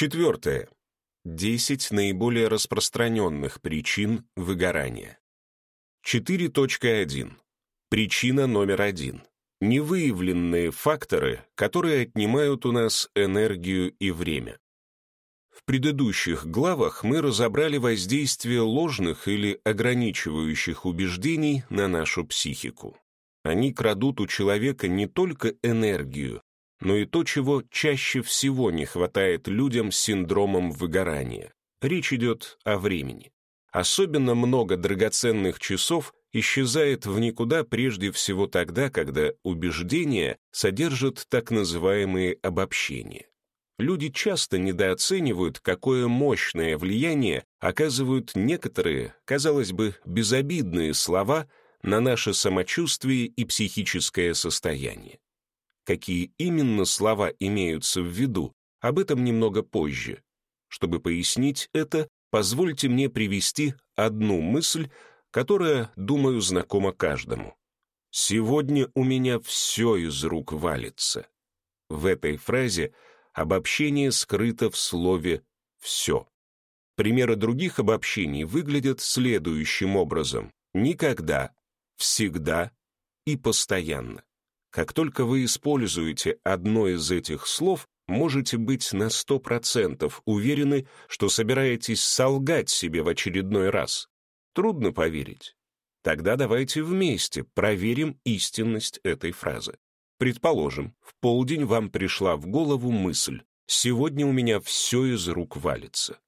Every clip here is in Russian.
Четвертое. 10 наиболее распространенных причин выгорания. 4.1. Причина номер один. Невыявленные факторы, которые отнимают у нас энергию и время. В предыдущих главах мы разобрали воздействие ложных или ограничивающих убеждений на нашу психику. Они крадут у человека не только энергию, но и то, чего чаще всего не хватает людям с синдромом выгорания. Речь идет о времени. Особенно много драгоценных часов исчезает в никуда прежде всего тогда, когда убеждения содержат так называемые обобщения. Люди часто недооценивают, какое мощное влияние оказывают некоторые, казалось бы, безобидные слова на наше самочувствие и психическое состояние. Какие именно слова имеются в виду, об этом немного позже. Чтобы пояснить это, позвольте мне привести одну мысль, которая, думаю, знакома каждому. «Сегодня у меня все из рук валится». В этой фразе обобщение скрыто в слове «все». Примеры других обобщений выглядят следующим образом. Никогда, всегда и постоянно. Как только вы используете одно из этих слов, можете быть на 100% уверены, что собираетесь солгать себе в очередной раз. Трудно поверить. Тогда давайте вместе проверим истинность этой фразы. Предположим, в полдень вам пришла в голову мысль «Сегодня у меня все из рук валится».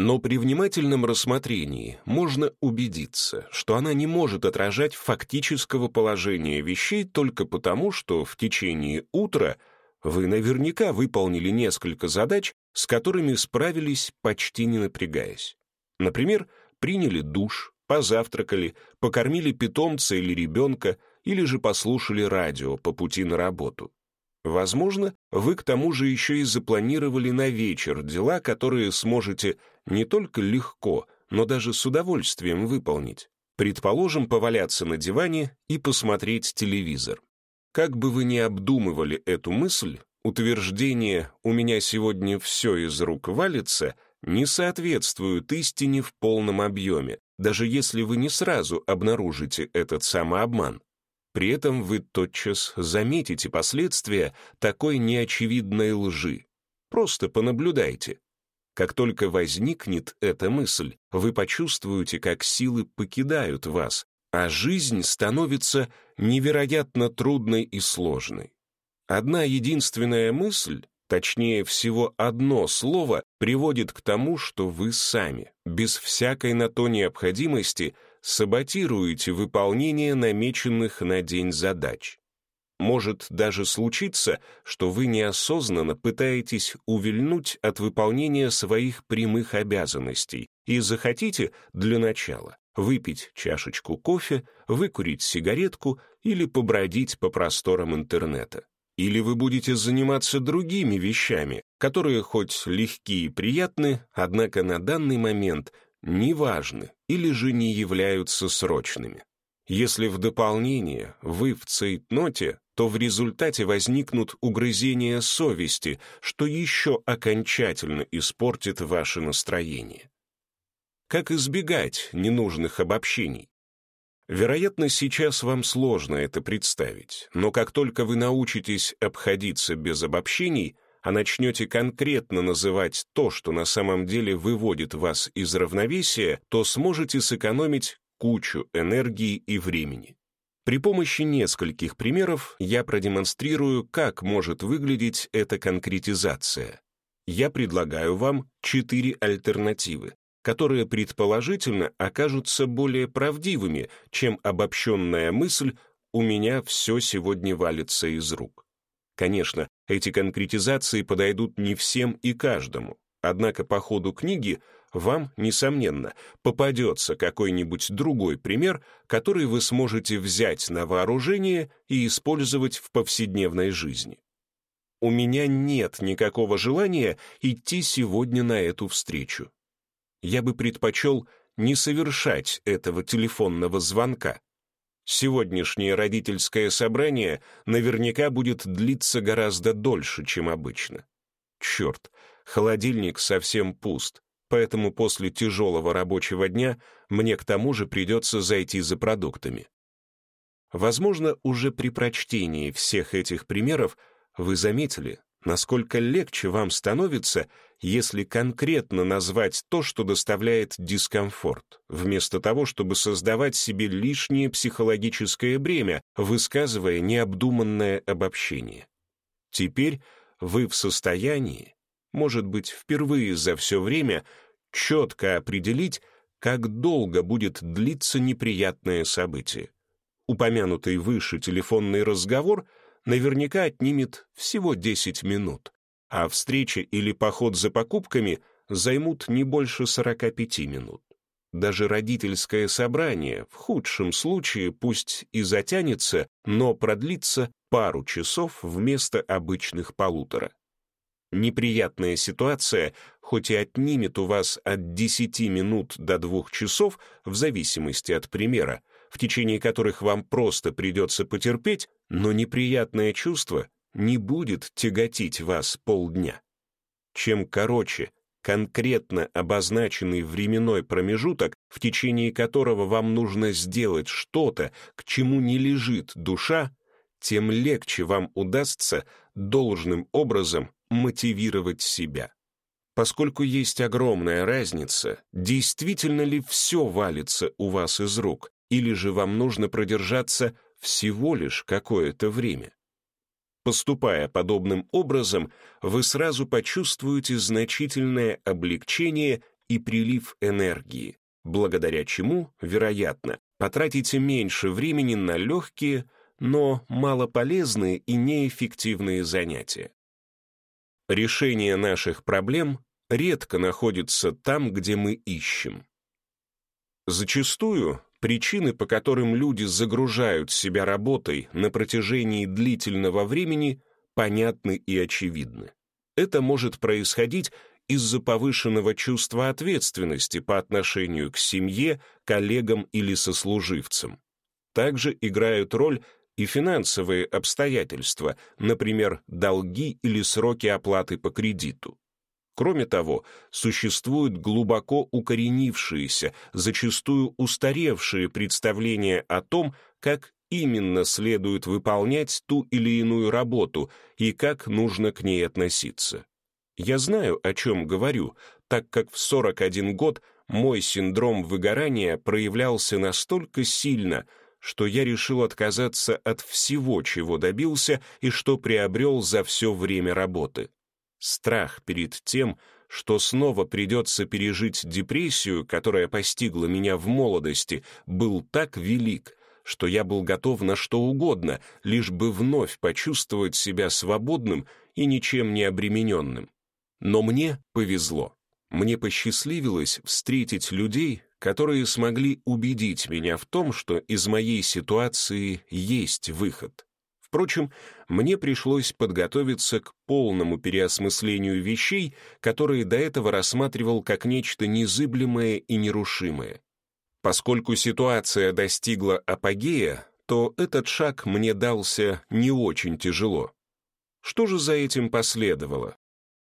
Но при внимательном рассмотрении можно убедиться, что она не может отражать фактического положения вещей только потому, что в течение утра вы наверняка выполнили несколько задач, с которыми справились почти не напрягаясь. Например, приняли душ, позавтракали, покормили питомца или ребенка, или же послушали радио по пути на работу. Возможно, вы к тому же еще и запланировали на вечер дела, которые сможете не только легко, но даже с удовольствием выполнить. Предположим, поваляться на диване и посмотреть телевизор. Как бы вы ни обдумывали эту мысль, утверждение «у меня сегодня все из рук валится» не соответствует истине в полном объеме, даже если вы не сразу обнаружите этот самообман. При этом вы тотчас заметите последствия такой неочевидной лжи. Просто понаблюдайте. Как только возникнет эта мысль, вы почувствуете, как силы покидают вас, а жизнь становится невероятно трудной и сложной. Одна единственная мысль, точнее всего одно слово, приводит к тому, что вы сами, без всякой на то необходимости, саботируете выполнение намеченных на день задач. Может даже случиться, что вы неосознанно пытаетесь увильнуть от выполнения своих прямых обязанностей и захотите для начала выпить чашечку кофе, выкурить сигаретку или побродить по просторам интернета. Или вы будете заниматься другими вещами, которые хоть легкие и приятны, однако на данный момент неважны или же не являются срочными. Если в дополнение вы в цейтноте, то в результате возникнут угрызения совести, что еще окончательно испортит ваше настроение. Как избегать ненужных обобщений? Вероятно, сейчас вам сложно это представить, но как только вы научитесь обходиться без обобщений, а начнете конкретно называть то, что на самом деле выводит вас из равновесия, то сможете сэкономить кучу энергии и времени. При помощи нескольких примеров я продемонстрирую, как может выглядеть эта конкретизация. Я предлагаю вам четыре альтернативы, которые предположительно окажутся более правдивыми, чем обобщенная мысль «у меня все сегодня валится из рук». Конечно, эти конкретизации подойдут не всем и каждому, однако по ходу книги вам, несомненно, попадется какой-нибудь другой пример, который вы сможете взять на вооружение и использовать в повседневной жизни. У меня нет никакого желания идти сегодня на эту встречу. Я бы предпочел не совершать этого телефонного звонка. Сегодняшнее родительское собрание наверняка будет длиться гораздо дольше, чем обычно. Черт, Холодильник совсем пуст, поэтому после тяжелого рабочего дня мне к тому же придется зайти за продуктами. Возможно, уже при прочтении всех этих примеров вы заметили, насколько легче вам становится, если конкретно назвать то, что доставляет дискомфорт, вместо того, чтобы создавать себе лишнее психологическое бремя, высказывая необдуманное обобщение. Теперь вы в состоянии, может быть, впервые за все время, четко определить, как долго будет длиться неприятное событие. Упомянутый выше телефонный разговор наверняка отнимет всего 10 минут, а встреча или поход за покупками займут не больше 45 минут. Даже родительское собрание в худшем случае пусть и затянется, но продлится пару часов вместо обычных полутора. Неприятная ситуация хоть и отнимет у вас от 10 минут до 2 часов, в зависимости от примера, в течение которых вам просто придется потерпеть, но неприятное чувство не будет тяготить вас полдня. Чем короче конкретно обозначенный временной промежуток, в течение которого вам нужно сделать что-то, к чему не лежит душа, тем легче вам удастся должным образом мотивировать себя. Поскольку есть огромная разница, действительно ли все валится у вас из рук, или же вам нужно продержаться всего лишь какое-то время. Поступая подобным образом, вы сразу почувствуете значительное облегчение и прилив энергии, благодаря чему, вероятно, потратите меньше времени на легкие, но малополезные и неэффективные занятия. Решение наших проблем редко находится там, где мы ищем. Зачастую причины, по которым люди загружают себя работой на протяжении длительного времени, понятны и очевидны. Это может происходить из-за повышенного чувства ответственности по отношению к семье, коллегам или сослуживцам. Также играют роль и финансовые обстоятельства, например, долги или сроки оплаты по кредиту. Кроме того, существуют глубоко укоренившиеся, зачастую устаревшие представления о том, как именно следует выполнять ту или иную работу и как нужно к ней относиться. Я знаю, о чем говорю, так как в 41 год мой синдром выгорания проявлялся настолько сильно, что я решил отказаться от всего, чего добился и что приобрел за все время работы. Страх перед тем, что снова придется пережить депрессию, которая постигла меня в молодости, был так велик, что я был готов на что угодно, лишь бы вновь почувствовать себя свободным и ничем не обремененным. Но мне повезло. Мне посчастливилось встретить людей, которые смогли убедить меня в том, что из моей ситуации есть выход. Впрочем, мне пришлось подготовиться к полному переосмыслению вещей, которые до этого рассматривал как нечто незыблемое и нерушимое. Поскольку ситуация достигла апогея, то этот шаг мне дался не очень тяжело. Что же за этим последовало?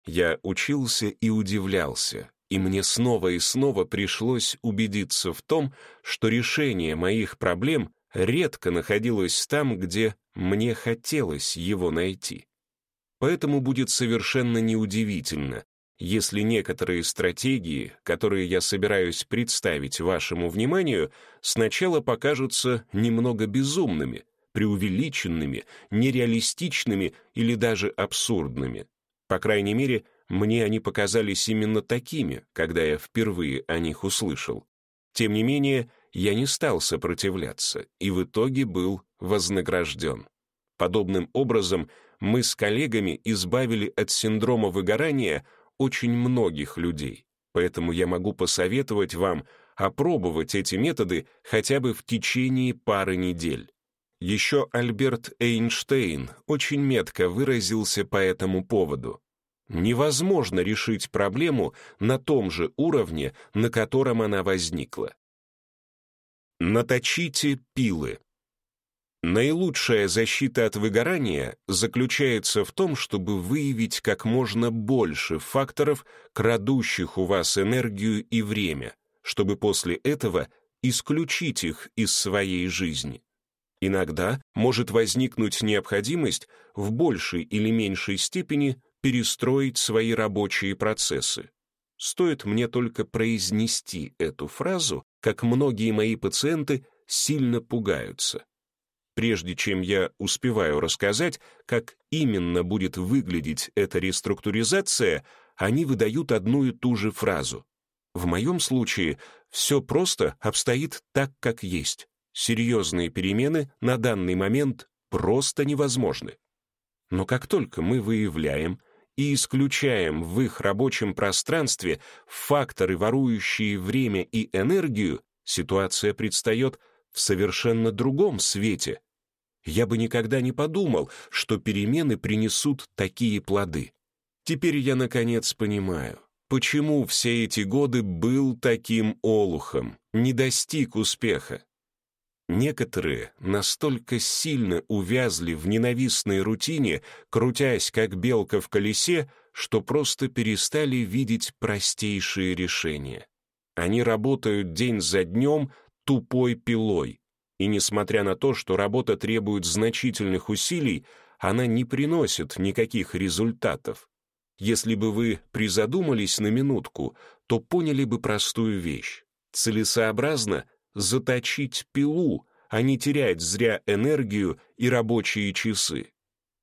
Я учился и удивлялся, и мне снова и снова пришлось убедиться в том, что решение моих проблем редко находилось там, где мне хотелось его найти. Поэтому будет совершенно неудивительно, если некоторые стратегии, которые я собираюсь представить вашему вниманию, сначала покажутся немного безумными, преувеличенными, нереалистичными или даже абсурдными. По крайней мере, мне они показались именно такими, когда я впервые о них услышал. Тем не менее, я не стал сопротивляться и в итоге был вознагражден. Подобным образом мы с коллегами избавили от синдрома выгорания очень многих людей, поэтому я могу посоветовать вам опробовать эти методы хотя бы в течение пары недель. Еще Альберт Эйнштейн очень метко выразился по этому поводу. Невозможно решить проблему на том же уровне, на котором она возникла. Наточите пилы. Наилучшая защита от выгорания заключается в том, чтобы выявить как можно больше факторов, крадущих у вас энергию и время, чтобы после этого исключить их из своей жизни. Иногда может возникнуть необходимость в большей или меньшей степени перестроить свои рабочие процессы. Стоит мне только произнести эту фразу, как многие мои пациенты сильно пугаются. Прежде чем я успеваю рассказать, как именно будет выглядеть эта реструктуризация, они выдают одну и ту же фразу. В моем случае все просто обстоит так, как есть. Серьезные перемены на данный момент просто невозможны. Но как только мы выявляем и исключаем в их рабочем пространстве факторы, ворующие время и энергию, ситуация предстает в совершенно другом свете. Я бы никогда не подумал, что перемены принесут такие плоды. Теперь я, наконец, понимаю, почему все эти годы был таким олухом, не достиг успеха. Некоторые настолько сильно увязли в ненавистной рутине, крутясь как белка в колесе, что просто перестали видеть простейшие решения. Они работают день за днем тупой пилой, и несмотря на то, что работа требует значительных усилий, она не приносит никаких результатов. Если бы вы призадумались на минутку, то поняли бы простую вещь. Целесообразно заточить пилу, а не терять зря энергию и рабочие часы.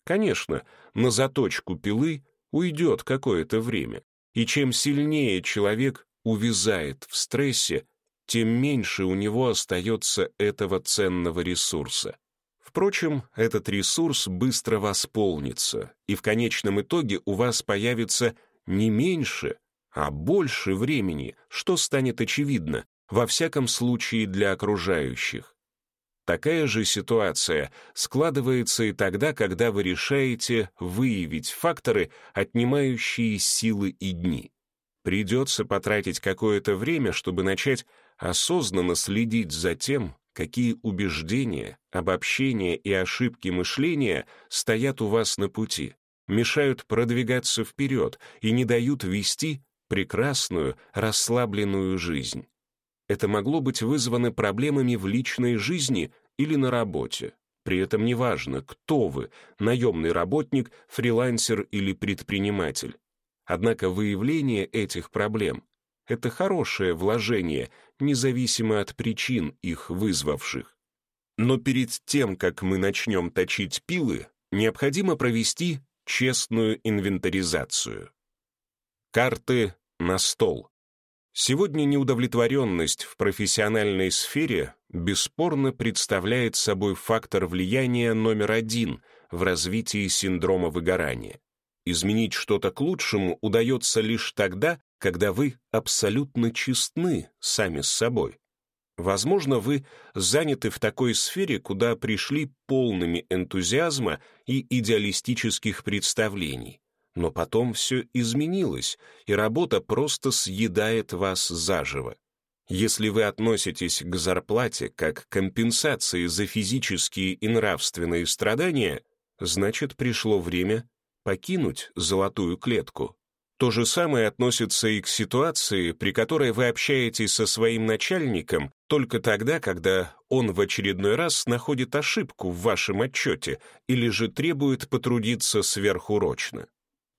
Конечно, на заточку пилы уйдет какое-то время, и чем сильнее человек увязает в стрессе, тем меньше у него остается этого ценного ресурса. Впрочем, этот ресурс быстро восполнится, и в конечном итоге у вас появится не меньше, а больше времени, что станет очевидно, во всяком случае для окружающих. Такая же ситуация складывается и тогда, когда вы решаете выявить факторы, отнимающие силы и дни. Придется потратить какое-то время, чтобы начать осознанно следить за тем, какие убеждения, обобщения и ошибки мышления стоят у вас на пути, мешают продвигаться вперед и не дают вести прекрасную, расслабленную жизнь. Это могло быть вызвано проблемами в личной жизни или на работе. При этом неважно, кто вы — наемный работник, фрилансер или предприниматель. Однако выявление этих проблем — это хорошее вложение, независимо от причин, их вызвавших. Но перед тем, как мы начнем точить пилы, необходимо провести честную инвентаризацию. Карты на стол. Сегодня неудовлетворенность в профессиональной сфере бесспорно представляет собой фактор влияния номер один в развитии синдрома выгорания. Изменить что-то к лучшему удается лишь тогда, когда вы абсолютно честны сами с собой. Возможно, вы заняты в такой сфере, куда пришли полными энтузиазма и идеалистических представлений, но потом все изменилось, и работа просто съедает вас заживо. Если вы относитесь к зарплате как к компенсации за физические и нравственные страдания, значит, пришло время покинуть золотую клетку. То же самое относится и к ситуации, при которой вы общаетесь со своим начальником только тогда, когда он в очередной раз находит ошибку в вашем отчете или же требует потрудиться сверхурочно.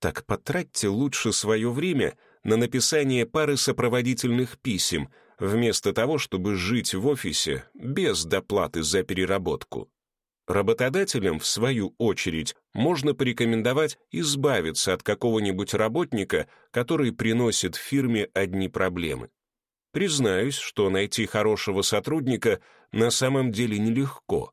Так потратьте лучше свое время на написание пары сопроводительных писем, вместо того, чтобы жить в офисе без доплаты за переработку. Работодателям, в свою очередь, можно порекомендовать избавиться от какого-нибудь работника, который приносит фирме одни проблемы. Признаюсь, что найти хорошего сотрудника на самом деле нелегко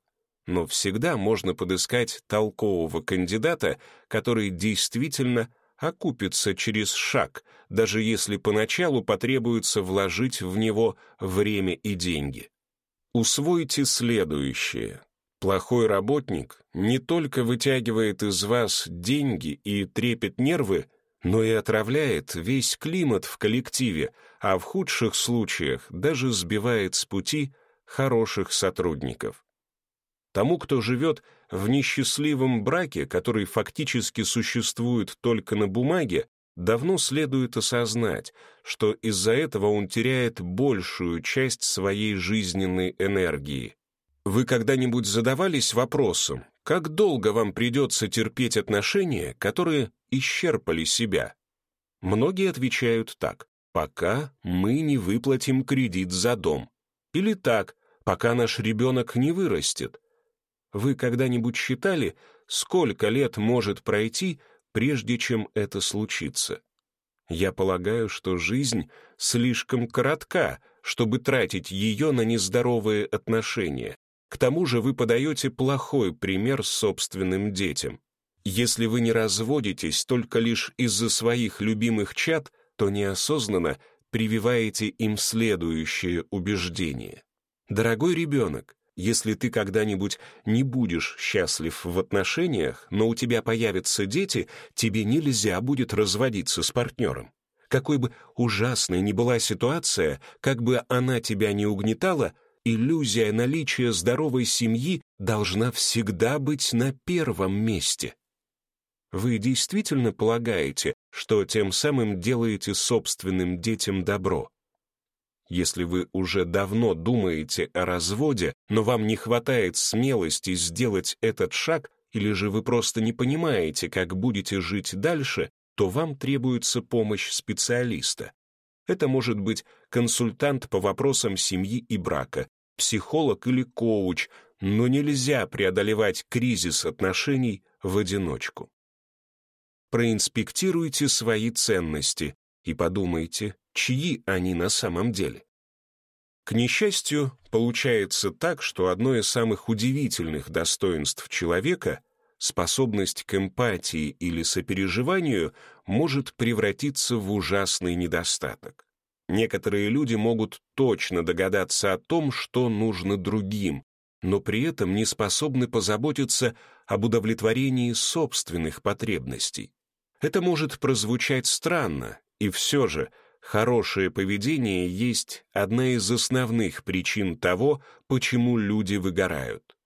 но всегда можно подыскать толкового кандидата, который действительно окупится через шаг, даже если поначалу потребуется вложить в него время и деньги. Усвойте следующее. Плохой работник не только вытягивает из вас деньги и трепет нервы, но и отравляет весь климат в коллективе, а в худших случаях даже сбивает с пути хороших сотрудников. Тому, кто живет в несчастливом браке, который фактически существует только на бумаге, давно следует осознать, что из-за этого он теряет большую часть своей жизненной энергии. Вы когда-нибудь задавались вопросом, как долго вам придется терпеть отношения, которые исчерпали себя? Многие отвечают так, пока мы не выплатим кредит за дом. Или так, пока наш ребенок не вырастет. Вы когда-нибудь считали, сколько лет может пройти, прежде чем это случится? Я полагаю, что жизнь слишком коротка, чтобы тратить ее на нездоровые отношения. К тому же вы подаете плохой пример собственным детям. Если вы не разводитесь только лишь из-за своих любимых чад, то неосознанно прививаете им следующее убеждение. Дорогой ребенок, если ты когда-нибудь не будешь счастлив в отношениях, но у тебя появятся дети, тебе нельзя будет разводиться с партнером. Какой бы ужасной ни была ситуация, как бы она тебя не угнетала, иллюзия наличия здоровой семьи должна всегда быть на первом месте. Вы действительно полагаете, что тем самым делаете собственным детям добро? Если вы уже давно думаете о разводе, но вам не хватает смелости сделать этот шаг, или же вы просто не понимаете, как будете жить дальше, то вам требуется помощь специалиста. Это может быть консультант по вопросам семьи и брака, психолог или коуч, но нельзя преодолевать кризис отношений в одиночку. Проинспектируйте свои ценности и подумайте, чьи они на самом деле. К несчастью, получается так, что одно из самых удивительных достоинств человека, способность к эмпатии или сопереживанию, может превратиться в ужасный недостаток. Некоторые люди могут точно догадаться о том, что нужно другим, но при этом не способны позаботиться об удовлетворении собственных потребностей. Это может прозвучать странно, и все же хорошее поведение есть одна из основных причин того, почему люди выгорают.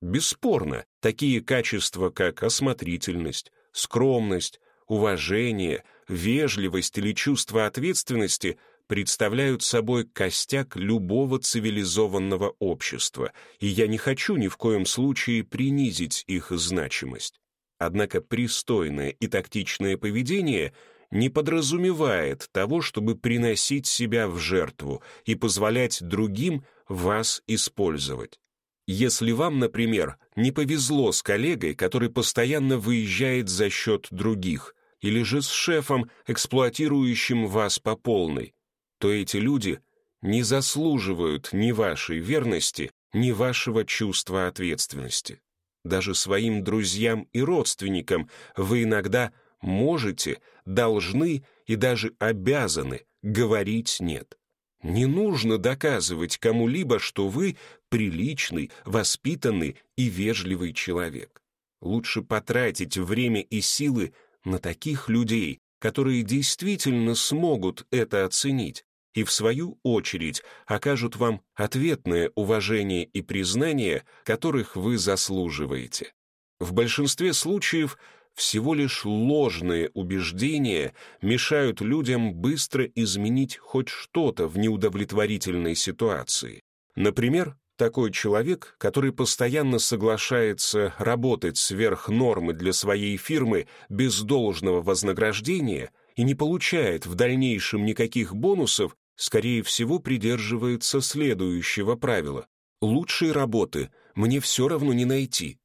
Бесспорно, такие качества, как осмотрительность, скромность, уважение, вежливость или чувство ответственности представляют собой костяк любого цивилизованного общества, и я не хочу ни в коем случае принизить их значимость. Однако пристойное и тактичное поведение не подразумевает того, чтобы приносить себя в жертву и позволять другим вас использовать. Если вам, например, не повезло с коллегой, который постоянно выезжает за счет других, или же с шефом, эксплуатирующим вас по полной, то эти люди не заслуживают ни вашей верности, ни вашего чувства ответственности. Даже своим друзьям и родственникам вы иногда можете, должны и даже обязаны говорить «нет». Не нужно доказывать кому-либо, что вы приличный, воспитанный и вежливый человек. Лучше потратить время и силы на таких людей, которые действительно смогут это оценить и, в свою очередь, окажут вам ответное уважение и признание, которых вы заслуживаете. В большинстве случаев всего лишь ложные убеждения мешают людям быстро изменить хоть что-то в неудовлетворительной ситуации. Например, такой человек, который постоянно соглашается работать сверх нормы для своей фирмы без должного вознаграждения и не получает в дальнейшем никаких бонусов, скорее всего, придерживается следующего правила. «Лучшей работы мне все равно не найти».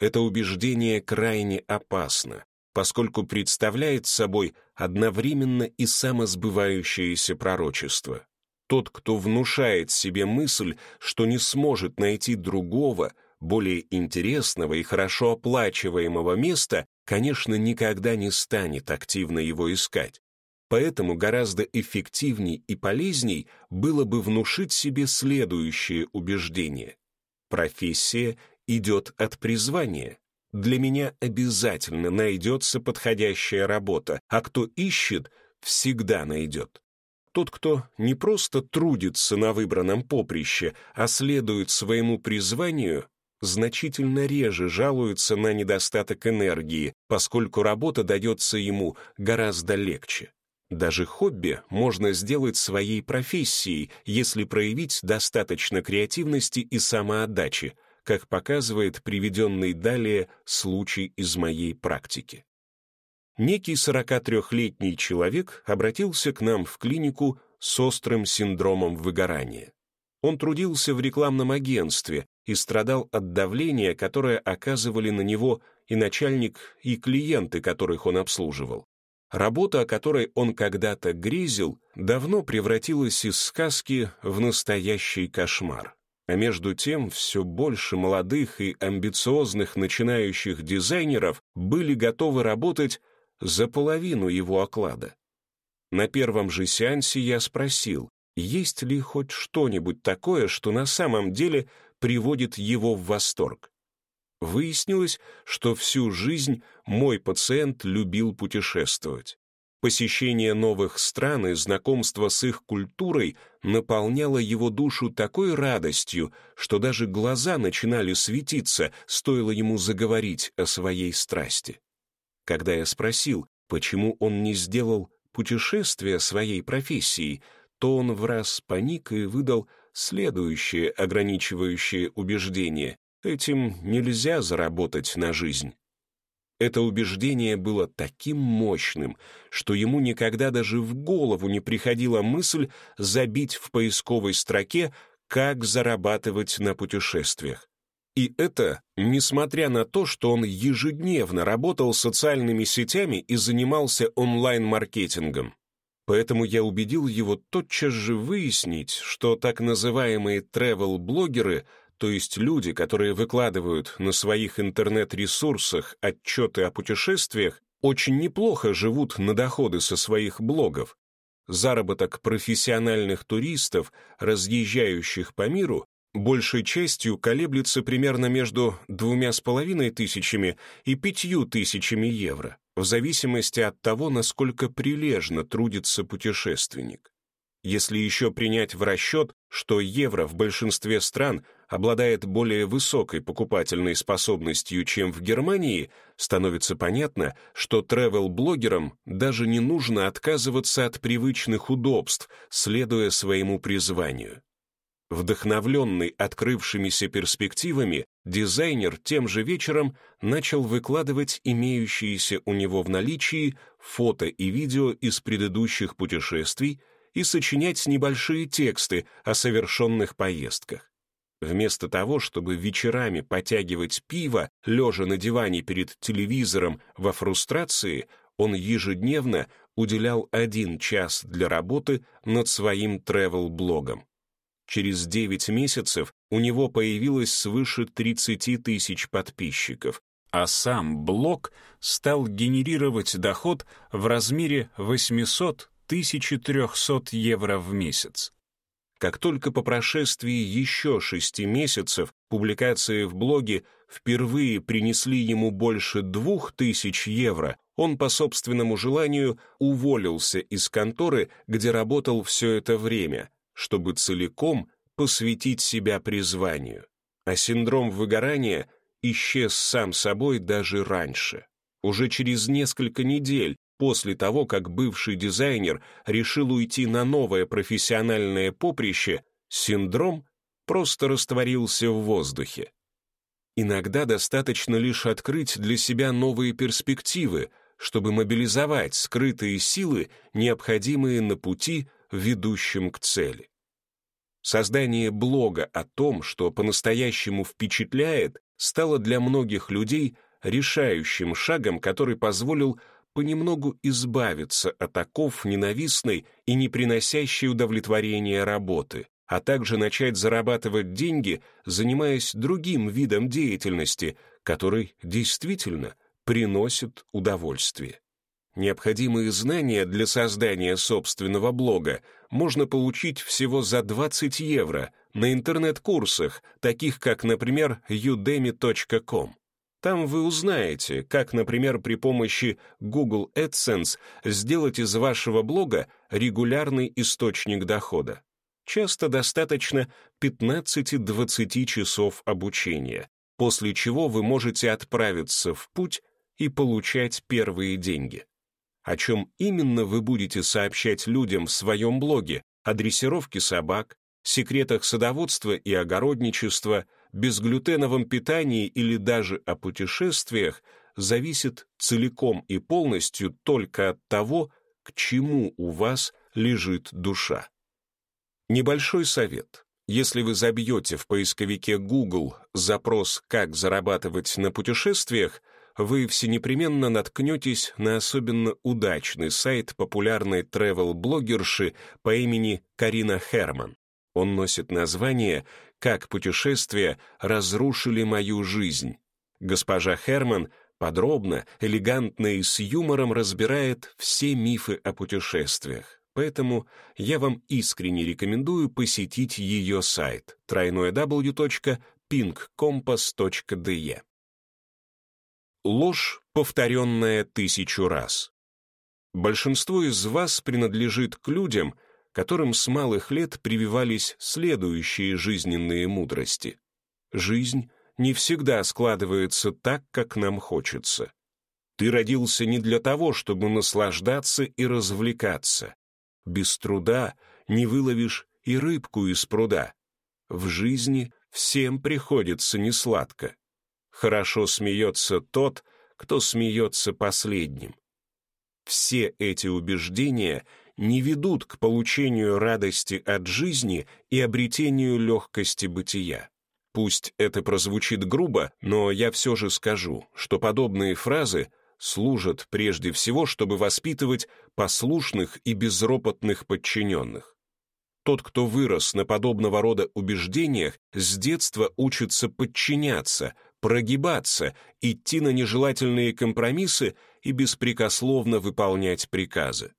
Это убеждение крайне опасно, поскольку представляет собой одновременно и самосбывающееся пророчество. Тот, кто внушает себе мысль, что не сможет найти другого, более интересного и хорошо оплачиваемого места, конечно, никогда не станет активно его искать. Поэтому гораздо эффективней и полезней было бы внушить себе следующее убеждение. Профессия идет от призвания. Для меня обязательно найдется подходящая работа, а кто ищет, всегда найдет. Тот, кто не просто трудится на выбранном поприще, а следует своему призванию, значительно реже жалуется на недостаток энергии, поскольку работа дается ему гораздо легче. Даже хобби можно сделать своей профессией, если проявить достаточно креативности и самоотдачи, как показывает приведенный далее случай из моей практики. Некий 43-летний человек обратился к нам в клинику с острым синдромом выгорания. Он трудился в рекламном агентстве и страдал от давления, которое оказывали на него и начальник, и клиенты, которых он обслуживал. Работа, о которой он когда-то грезил, давно превратилась из сказки в настоящий кошмар. А между тем все больше молодых и амбициозных начинающих дизайнеров были готовы работать за половину его оклада. На первом же сеансе я спросил, есть ли хоть что-нибудь такое, что на самом деле приводит его в восторг. Выяснилось, что всю жизнь мой пациент любил путешествовать. Посещение новых стран и знакомство с их культурой наполняло его душу такой радостью, что даже глаза начинали светиться, стоило ему заговорить о своей страсти. Когда я спросил, почему он не сделал путешествие своей профессией, то он в раз паник и выдал следующее ограничивающее убеждение. Этим нельзя заработать на жизнь. Это убеждение было таким мощным, что ему никогда даже в голову не приходила мысль забить в поисковой строке «Как зарабатывать на путешествиях». И это несмотря на то, что он ежедневно работал социальными сетями и занимался онлайн-маркетингом. Поэтому я убедил его тотчас же выяснить, что так называемые travel-блогеры, то есть люди, которые выкладывают на своих интернет-ресурсах отчеты о путешествиях, очень неплохо живут на доходы со своих блогов. Заработок профессиональных туристов, разъезжающих по миру, большей частью колеблется примерно между двумя с половиной тысячами и пятью тысячами евро в зависимости от того, насколько прилежно трудится путешественник. Если еще принять в расчет, что евро в большинстве стран обладает более высокой покупательной способностью, чем в Германии, становится понятно, что тревел-блогерам даже не нужно отказываться от привычных удобств, следуя своему призванию. Вдохновленный открывшимися перспективами, дизайнер тем же вечером начал выкладывать имеющиеся у него в наличии фото и видео из предыдущих путешествий и сочинять небольшие тексты о совершенных поездках. Вместо того, чтобы вечерами потягивать пиво, лежа на диване перед телевизором во фрустрации, он ежедневно уделял один час для работы над своим travel-блогом. Через 9 месяцев у него появилось свыше 30 тысяч подписчиков, а сам блог стал генерировать доход в размере 800-1300 евро в месяц. Как только по прошествии еще шести месяцев публикации в блоге впервые принесли ему больше двух тысяч евро, он по собственному желанию уволился из конторы, где работал все это время, чтобы целиком посвятить себя призванию. А синдром выгорания исчез сам собой даже раньше. Уже через несколько недель после того, как бывший дизайнер решил уйти на новое профессиональное поприще, синдром просто растворился в воздухе. Иногда достаточно лишь открыть для себя новые перспективы, чтобы мобилизовать скрытые силы, необходимые на пути, ведущем к цели. Создание блога о том, что по-настоящему впечатляет, стало для многих людей решающим шагом, который позволил понемногу избавиться от оков ненавистной и не приносящей удовлетворения работы, а также начать зарабатывать деньги, занимаясь другим видом деятельности, который действительно приносит удовольствие. Необходимые знания для создания собственного блога можно получить всего за 20 евро на интернет-курсах, таких как, например, udemy.com. Там вы узнаете, как, например, при помощи Google AdSense сделать из вашего блога регулярный источник дохода. Часто достаточно 15-20 часов обучения, после чего вы можете отправиться в путь и получать первые деньги. О чем именно вы будете сообщать людям в своем блоге, о дрессировке собак, секретах садоводства и огородничества, безглютеновом питании или даже о путешествиях, зависит целиком и полностью только от того, к чему у вас лежит душа. Небольшой совет. Если вы забьете в поисковике Google запрос «Как зарабатывать на путешествиях», вы всенепременно наткнетесь на особенно удачный сайт популярной travel-блогерши по имени Карина Херман. Он носит название «Как путешествия разрушили мою жизнь». Госпожа Херман подробно, элегантно и с юмором разбирает все мифы о путешествиях. Поэтому я вам искренне рекомендую посетить ее сайт www.pinkcompass.de. Ложь, повторенная тысячу раз. Большинство из вас принадлежит к людям, которым с малых лет прививались следующие жизненные мудрости. Жизнь не всегда складывается так, как нам хочется. Ты родился не для того, чтобы наслаждаться и развлекаться. Без труда не выловишь и рыбку из пруда. В жизни всем приходится несладко. Хорошо смеется тот, кто смеется последним. Все эти убеждения не ведут к получению радости от жизни и обретению легкости бытия. Пусть это прозвучит грубо, но я все же скажу, что подобные фразы служат прежде всего, чтобы воспитывать послушных и безропотных подчиненных. Тот, кто вырос на подобного рода убеждениях, с детства учится подчиняться, прогибаться, идти на нежелательные компромиссы и беспрекословно выполнять приказы.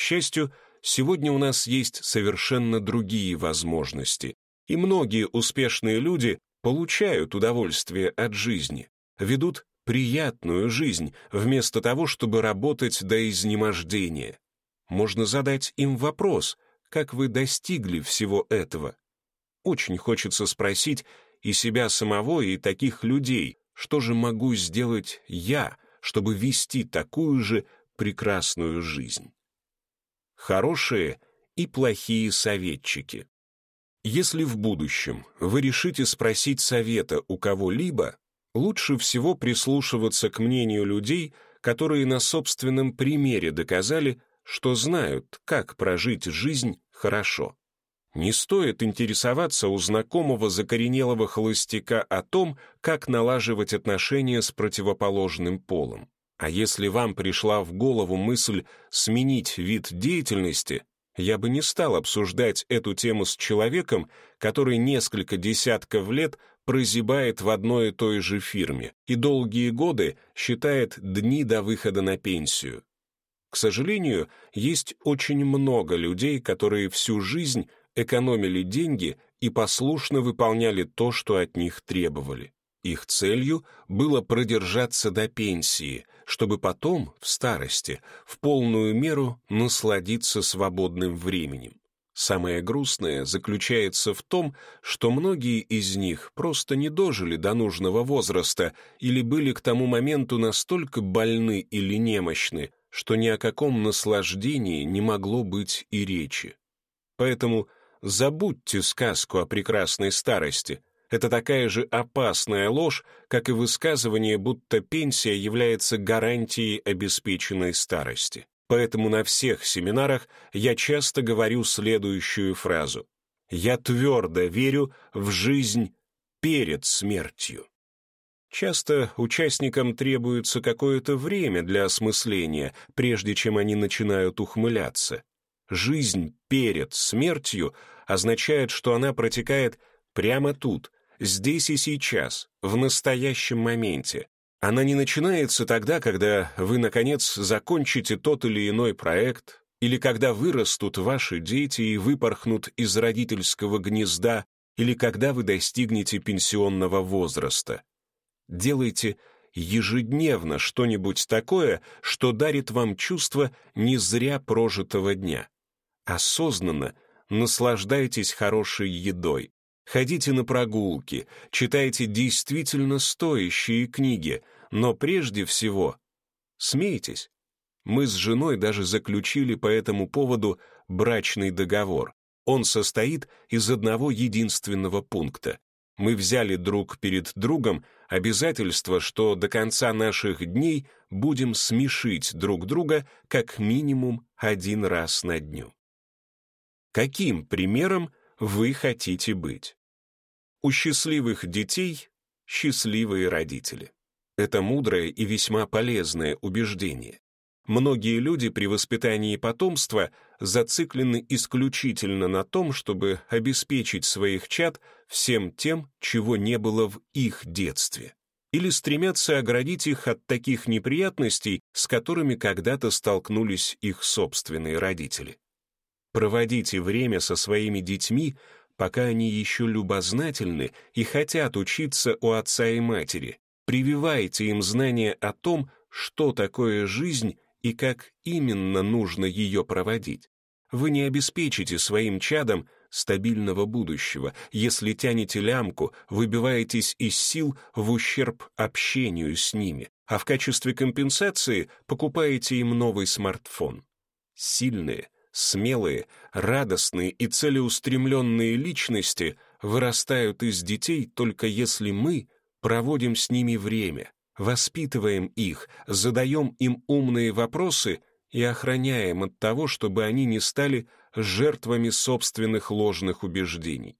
Счастью, сегодня у нас есть совершенно другие возможности, и многие успешные люди получают удовольствие от жизни, ведут приятную жизнь, вместо того, чтобы работать до изнемождения. Можно задать им вопрос, как вы достигли всего этого. Очень хочется спросить, и себя самого, и таких людей. Что же могу сделать я, чтобы вести такую же прекрасную жизнь? Хорошие и плохие советчики. Если в будущем вы решите спросить совета у кого-либо, лучше всего прислушиваться к мнению людей, которые на собственном примере доказали, что знают, как прожить жизнь хорошо. Не стоит интересоваться у знакомого закоренелого холостяка о том, как налаживать отношения с противоположным полом. А если вам пришла в голову мысль сменить вид деятельности, я бы не стал обсуждать эту тему с человеком, который несколько десятков лет прозябает в одной и той же фирме и долгие годы считает дни до выхода на пенсию. К сожалению, есть очень много людей, которые всю жизнь экономили деньги и послушно выполняли то, что от них требовали. Их целью было продержаться до пенсии, чтобы потом, в старости, в полную меру насладиться свободным временем. Самое грустное заключается в том, что многие из них просто не дожили до нужного возраста или были к тому моменту настолько больны или немощны, что ни о каком наслаждении не могло быть и речи. Поэтому забудьте сказку о прекрасной старости. Это такая же опасная ложь, как и высказывание, будто пенсия является гарантией обеспеченной старости. Поэтому на всех семинарах я часто говорю следующую фразу. «Я твердо верю в жизнь перед смертью». Часто участникам требуется какое-то время для осмысления, прежде чем они начинают ухмыляться. Жизнь перед смертью означает, что она протекает прямо тут, здесь и сейчас, в настоящем моменте. Она не начинается тогда, когда вы, наконец, закончите тот или иной проект, или когда вырастут ваши дети и выпорхнут из родительского гнезда, или когда вы достигнете пенсионного возраста. Делайте ежедневно что-нибудь такое, что дарит вам чувство не зря прожитого дня осознанно наслаждайтесь хорошей едой, ходите на прогулки, читайте действительно стоящие книги, но прежде всего смейтесь. Мы с женой даже заключили по этому поводу брачный договор. Он состоит из одного единственного пункта. Мы взяли друг перед другом обязательство, что до конца наших дней будем смешить друг друга как минимум один раз на дню. Каким примером вы хотите быть? У счастливых детей счастливые родители. Это мудрое и весьма полезное убеждение. Многие люди при воспитании потомства зациклены исключительно на том, чтобы обеспечить своих чад всем тем, чего не было в их детстве, или стремятся оградить их от таких неприятностей, с которыми когда-то столкнулись их собственные родители. Проводите время со своими детьми, пока они еще любознательны и хотят учиться у отца и матери. Прививайте им знания о том, что такое жизнь и как именно нужно ее проводить. Вы не обеспечите своим чадам стабильного будущего, если тянете лямку, выбиваетесь из сил в ущерб общению с ними, а в качестве компенсации покупаете им новый смартфон. Сильные, смелые, радостные и целеустремленные личности вырастают из детей только если мы проводим с ними время, воспитываем их, задаем им умные вопросы и охраняем от того, чтобы они не стали жертвами собственных ложных убеждений.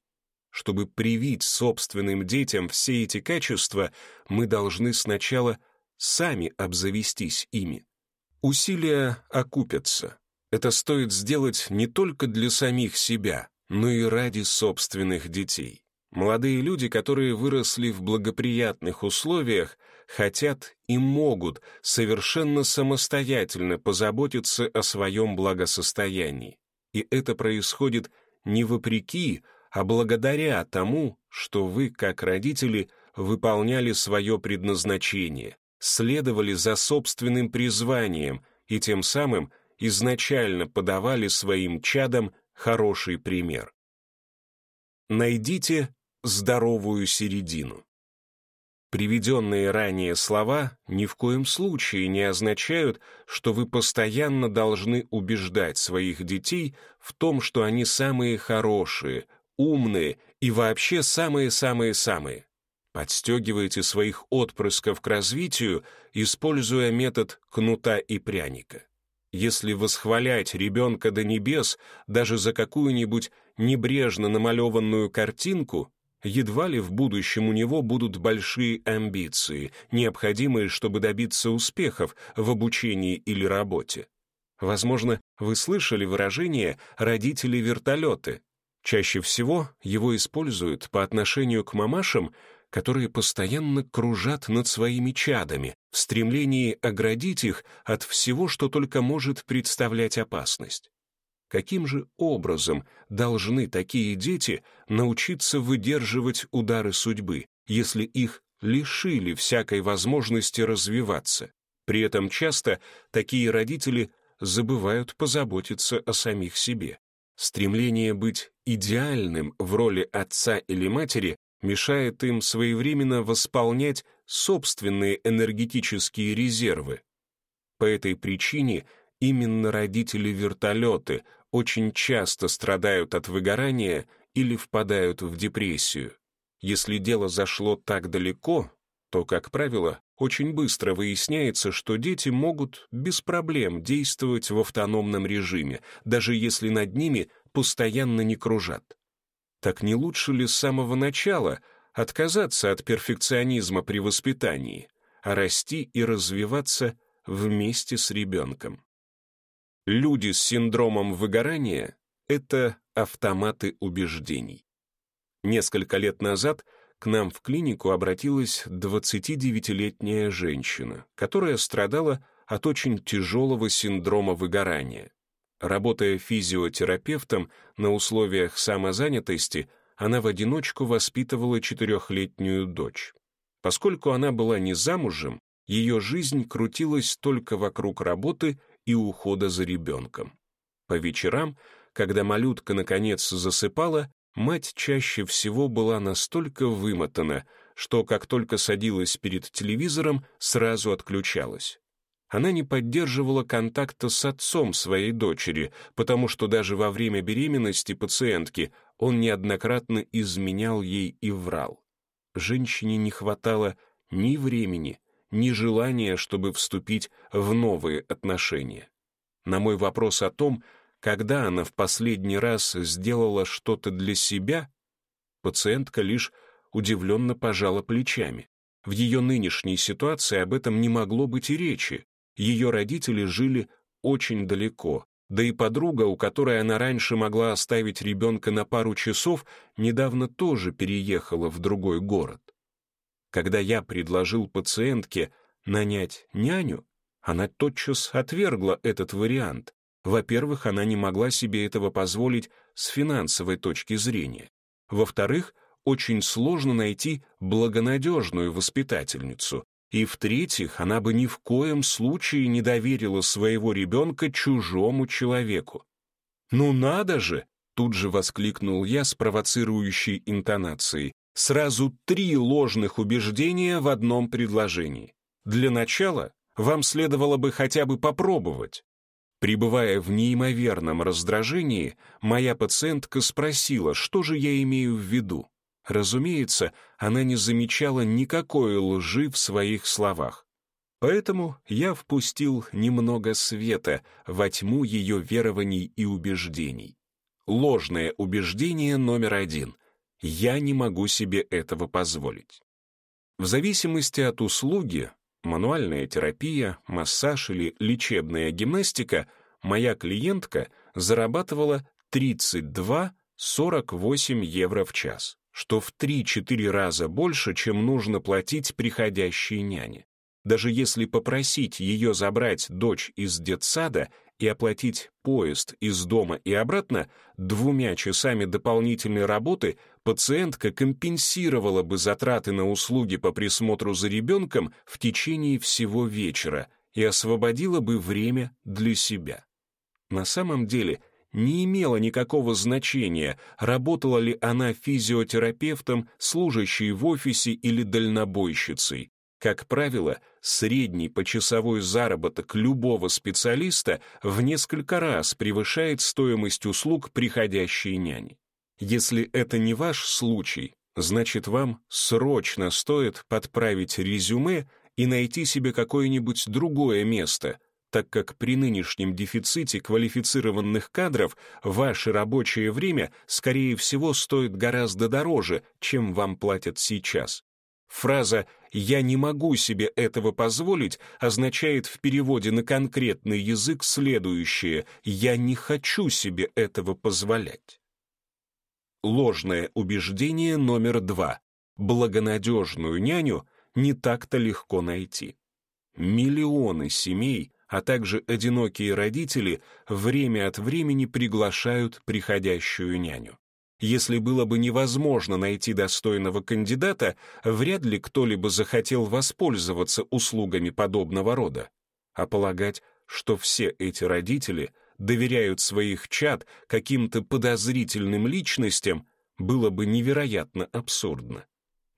Чтобы привить собственным детям все эти качества, мы должны сначала сами обзавестись ими. Усилия окупятся. Это стоит сделать не только для самих себя, но и ради собственных детей. Молодые люди, которые выросли в благоприятных условиях, хотят и могут совершенно самостоятельно позаботиться о своем благосостоянии. И это происходит не вопреки, а благодаря тому, что вы, как родители, выполняли свое предназначение, следовали за собственным призванием и тем самым изначально подавали своим чадам хороший пример. Найдите здоровую середину. Приведенные ранее слова ни в коем случае не означают, что вы постоянно должны убеждать своих детей в том, что они самые хорошие, умные и вообще самые-самые-самые. Подстегивайте своих отпрысков к развитию, используя метод кнута и пряника. Если восхвалять ребенка до небес даже за какую-нибудь небрежно намалеванную картинку, едва ли в будущем у него будут большие амбиции, необходимые, чтобы добиться успехов в обучении или работе. Возможно, вы слышали выражение «родители-вертолеты». Чаще всего его используют по отношению к мамашам, которые постоянно кружат над своими чадами в стремлении оградить их от всего, что только может представлять опасность. Каким же образом должны такие дети научиться выдерживать удары судьбы, если их лишили всякой возможности развиваться? При этом часто такие родители забывают позаботиться о самих себе. Стремление быть идеальным в роли отца или матери мешает им своевременно восполнять собственные энергетические резервы. По этой причине именно родители-вертолеты очень часто страдают от выгорания или впадают в депрессию. Если дело зашло так далеко, то, как правило, очень быстро выясняется, что дети могут без проблем действовать в автономном режиме, даже если над ними постоянно не кружат. Так не лучше ли с самого начала отказаться от перфекционизма при воспитании, а расти и развиваться вместе с ребенком? Люди с синдромом выгорания — это автоматы убеждений. Несколько лет назад к нам в клинику обратилась 29-летняя женщина, которая страдала от очень тяжелого синдрома выгорания. Работая физиотерапевтом на условиях самозанятости, она в одиночку воспитывала четырехлетнюю дочь. Поскольку она была не замужем, ее жизнь крутилась только вокруг работы и ухода за ребенком. По вечерам, когда малютка наконец засыпала, мать чаще всего была настолько вымотана, что как только садилась перед телевизором, сразу отключалась. Она не поддерживала контакта с отцом своей дочери, потому что даже во время беременности пациентки он неоднократно изменял ей и врал. Женщине не хватало ни времени, ни желания, чтобы вступить в новые отношения. На мой вопрос о том, когда она в последний раз сделала что-то для себя, пациентка лишь удивленно пожала плечами. В ее нынешней ситуации об этом не могло быть и речи. Ее родители жили очень далеко, да и подруга, у которой она раньше могла оставить ребенка на пару часов, недавно тоже переехала в другой город. Когда я предложил пациентке нанять няню, она тотчас отвергла этот вариант. Во-первых, она не могла себе этого позволить с финансовой точки зрения. Во-вторых, очень сложно найти благонадежную воспитательницу. И в-третьих, она бы ни в коем случае не доверила своего ребенка чужому человеку. «Ну надо же!» — тут же воскликнул я с провоцирующей интонацией. Сразу три ложных убеждения в одном предложении. Для начала вам следовало бы хотя бы попробовать. Пребывая в неимоверном раздражении, моя пациентка спросила, что же я имею в виду. Разумеется, она не замечала никакой лжи в своих словах. Поэтому я впустил немного света во тьму ее верований и убеждений. Ложное убеждение номер один. Я не могу себе этого позволить. В зависимости от услуги, мануальная терапия, массаж или лечебная гимнастика, моя клиентка зарабатывала 32-48 евро в час, что в 3-4 раза больше, чем нужно платить приходящей няне. Даже если попросить ее забрать дочь из детсада и оплатить поезд из дома и обратно, двумя часами дополнительной работы пациентка компенсировала бы затраты на услуги по присмотру за ребенком в течение всего вечера и освободила бы время для себя. На самом деле не имело никакого значения, работала ли она физиотерапевтом, служащей в офисе или дальнобойщицей. Как правило, средний почасовой заработок любого специалиста в несколько раз превышает стоимость услуг приходящей няни. Если это не ваш случай, значит вам срочно стоит подправить резюме и найти себе какое-нибудь другое место, так как при нынешнем дефиците квалифицированных кадров ваше рабочее время, скорее всего, стоит гораздо дороже, чем вам платят сейчас. Фраза «я не могу себе этого позволить» означает в переводе на конкретный язык следующее «я не хочу себе этого позволять». Ложное убеждение номер два. Благонадежную няню не так-то легко найти. Миллионы семей, а также одинокие родители время от времени приглашают приходящую няню. Если было бы невозможно найти достойного кандидата, вряд ли кто-либо захотел воспользоваться услугами подобного рода. А полагать, что все эти родители доверяют своих чад каким-то подозрительным личностям, было бы невероятно абсурдно.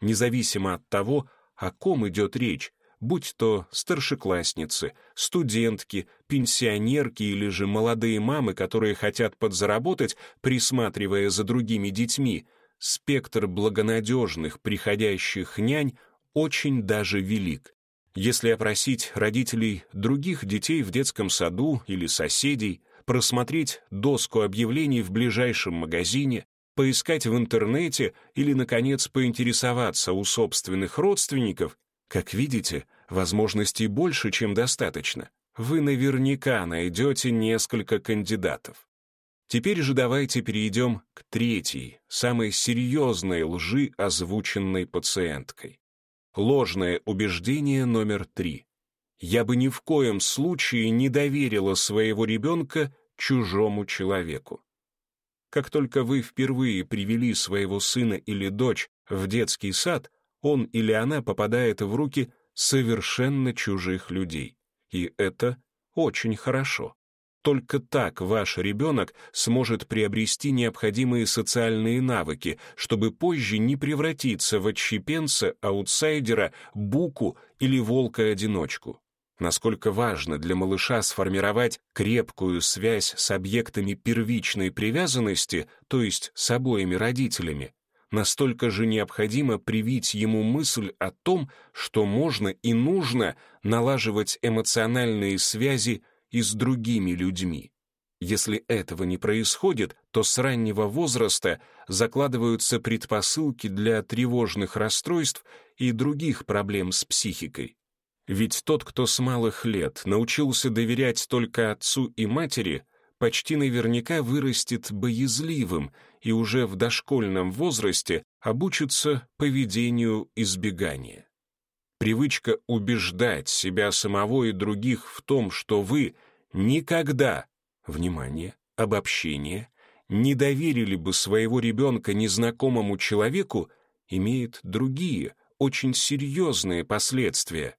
Независимо от того, о ком идет речь, будь то старшеклассницы, студентки, пенсионерки или же молодые мамы, которые хотят подзаработать, присматривая за другими детьми, спектр благонадежных приходящих нянь очень даже велик. Если опросить родителей других детей в детском саду или соседей, просмотреть доску объявлений в ближайшем магазине, поискать в интернете или, наконец, поинтересоваться у собственных родственников, как видите, возможностей больше, чем достаточно. Вы наверняка найдете несколько кандидатов. Теперь же давайте перейдем к третьей, самой серьезной лжи, озвученной пациенткой. Ложное убеждение номер три. Я бы ни в коем случае не доверила своего ребенка чужому человеку. Как только вы впервые привели своего сына или дочь в детский сад, он или она попадает в руки совершенно чужих людей. И это очень хорошо. Только так ваш ребенок сможет приобрести необходимые социальные навыки, чтобы позже не превратиться в отщепенца, аутсайдера, буку или волка-одиночку. Насколько важно для малыша сформировать крепкую связь с объектами первичной привязанности, то есть с обоими родителями, настолько же необходимо привить ему мысль о том, что можно и нужно налаживать эмоциональные связи и с другими людьми. Если этого не происходит, то с раннего возраста закладываются предпосылки для тревожных расстройств и других проблем с психикой. Ведь тот, кто с малых лет научился доверять только отцу и матери, почти наверняка вырастет боязливым и уже в дошкольном возрасте обучится поведению избегания. Привычка убеждать себя самого и других в том, что вы никогда, внимание, обобщение, не доверили бы своего ребенка незнакомому человеку, имеет другие, очень серьезные последствия.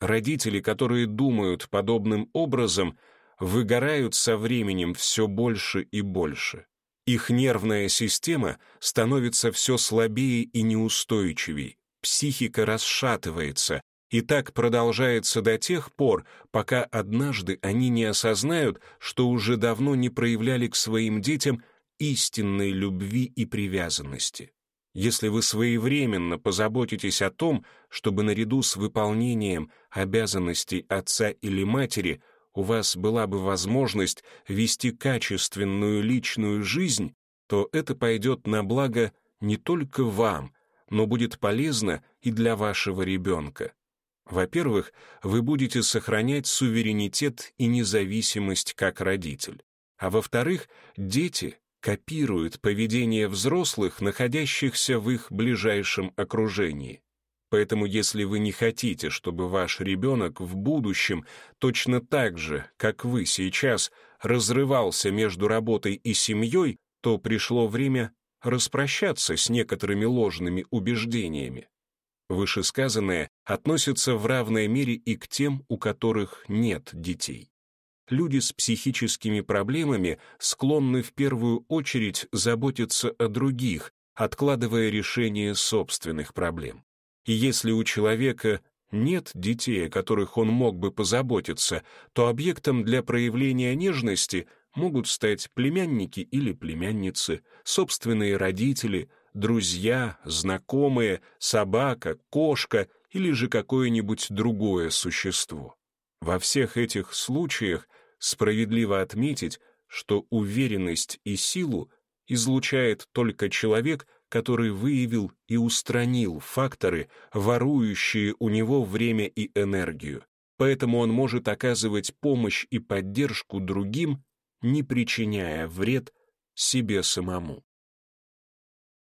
Родители, которые думают подобным образом, выгорают со временем все больше и больше. Их нервная система становится все слабее и неустойчивей, психика расшатывается, и так продолжается до тех пор, пока однажды они не осознают, что уже давно не проявляли к своим детям истинной любви и привязанности. Если вы своевременно позаботитесь о том, чтобы наряду с выполнением обязанностей отца или матери у вас была бы возможность вести качественную личную жизнь, то это пойдет на благо не только вам, но будет полезно и для вашего ребенка. Во-первых, вы будете сохранять суверенитет и независимость как родитель. А во-вторых, дети копируют поведение взрослых, находящихся в их ближайшем окружении. Поэтому если вы не хотите, чтобы ваш ребенок в будущем точно так же, как вы сейчас, разрывался между работой и семьей, то пришло время распрощаться с некоторыми ложными убеждениями. Вышесказанное относится в равной мере и к тем, у которых нет детей. Люди с психическими проблемами склонны в первую очередь заботиться о других, откладывая решение собственных проблем. И если у человека нет детей, о которых он мог бы позаботиться, то объектом для проявления нежности могут стать племянники или племянницы, собственные родители, друзья, знакомые, собака, кошка или же какое-нибудь другое существо. Во всех этих случаях справедливо отметить, что уверенность и силу излучает только человек, который выявил и устранил факторы, ворующие у него время и энергию. Поэтому он может оказывать помощь и поддержку другим, не причиняя вред себе самому.